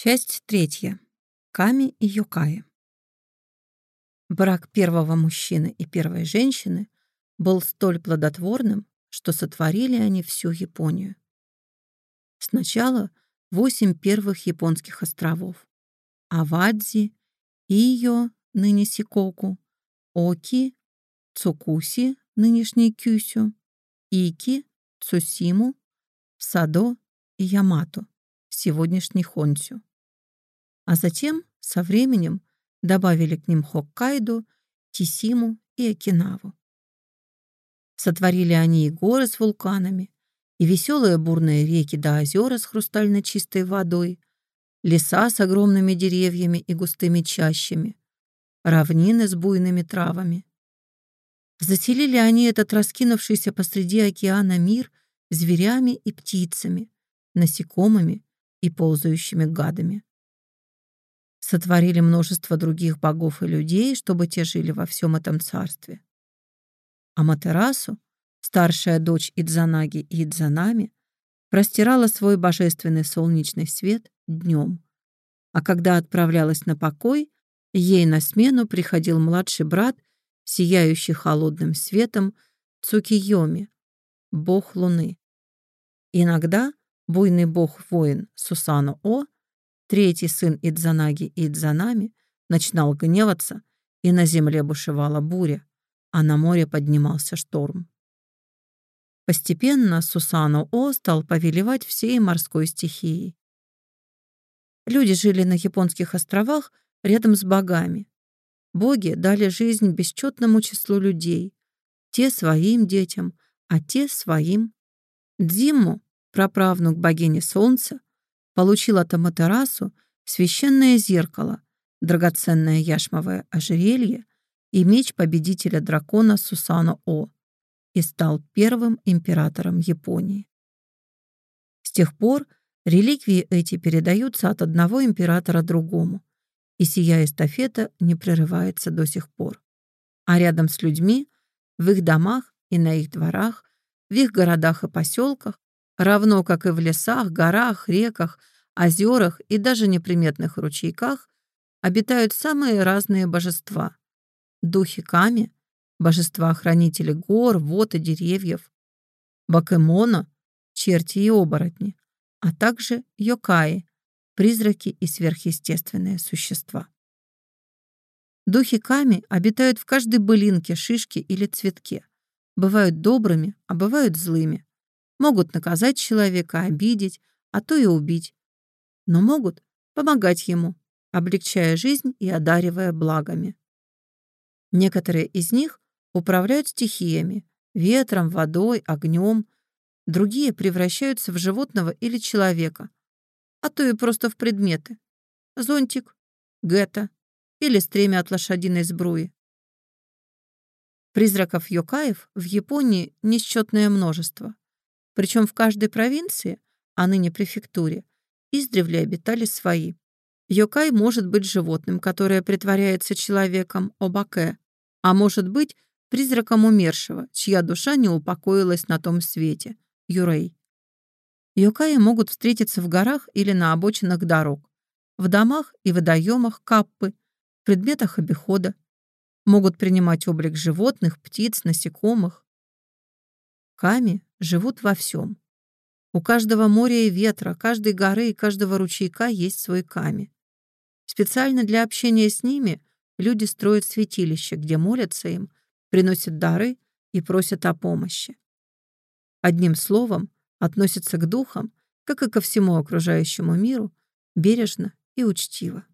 Часть третья. Ками и Йокаи. Брак первого мужчины и первой женщины был столь плодотворным, что сотворили они всю Японию. Сначала восемь первых японских островов — Авадзи, Ио, ныне Сикоку, Оки, Цукуси, нынешний Кюсю, Ики, Цусиму, Садо и Ямато, сегодняшний Хонсю а затем, со временем, добавили к ним Хоккайдо, Тисиму и Окинаву. Сотворили они и горы с вулканами, и веселые бурные реки да озера с хрустально чистой водой, леса с огромными деревьями и густыми чащами, равнины с буйными травами. Заселили они этот раскинувшийся посреди океана мир зверями и птицами, насекомыми и ползающими гадами сотворили множество других богов и людей, чтобы те жили во всем этом царстве. А Матерасу, старшая дочь Идзанаги и Идзанами, простирала свой божественный солнечный свет днем, а когда отправлялась на покой, ей на смену приходил младший брат, сияющий холодным светом Цукийоми, бог луны. Иногда буйный бог-воин Сусано-О Третий сын Идзанаги Идзанами начинал гневаться, и на земле бушевала буря, а на море поднимался шторм. Постепенно Сусану-О стал повелевать всей морской стихией. Люди жили на японских островах рядом с богами. Боги дали жизнь бесчетному числу людей, те своим детям, а те своим. Дзимму, праправнук богини Солнца, получил от Аматерасу священное зеркало, драгоценное яшмовое ожерелье и меч победителя дракона Сусано-О и стал первым императором Японии. С тех пор реликвии эти передаются от одного императора другому, и сия эстафета не прерывается до сих пор. А рядом с людьми, в их домах и на их дворах, в их городах и поселках равно как и в лесах, горах, реках, озерах и даже неприметных ручейках, обитают самые разные божества. Духи Ками, божества-хранители гор, вод и деревьев, Бакемона, черти и оборотни, а также Йокаи, призраки и сверхъестественные существа. Духи Ками обитают в каждой былинке, шишке или цветке. Бывают добрыми, а бывают злыми могут наказать человека, обидеть, а то и убить, но могут помогать ему, облегчая жизнь и одаривая благами. Некоторые из них управляют стихиями, ветром, водой, огнем, другие превращаются в животного или человека, а то и просто в предметы. Зонтик, гетто или стремя от лошадиной сбруи. Призраков Йокаев в Японии несчетное множество. Причем в каждой провинции, а ныне префектуре, издревле обитали свои. Йокай может быть животным, которое притворяется человеком, обаке, а может быть призраком умершего, чья душа не упокоилась на том свете, юрей. Йокаи могут встретиться в горах или на обочинах дорог, в домах и водоемах каппы, в предметах обихода, могут принимать облик животных, птиц, насекомых. Ками живут во всем. У каждого моря и ветра, каждой горы и каждого ручейка есть свой ками. Специально для общения с ними люди строят святилища, где молятся им, приносят дары и просят о помощи. Одним словом, относятся к духам, как и ко всему окружающему миру, бережно и учтиво.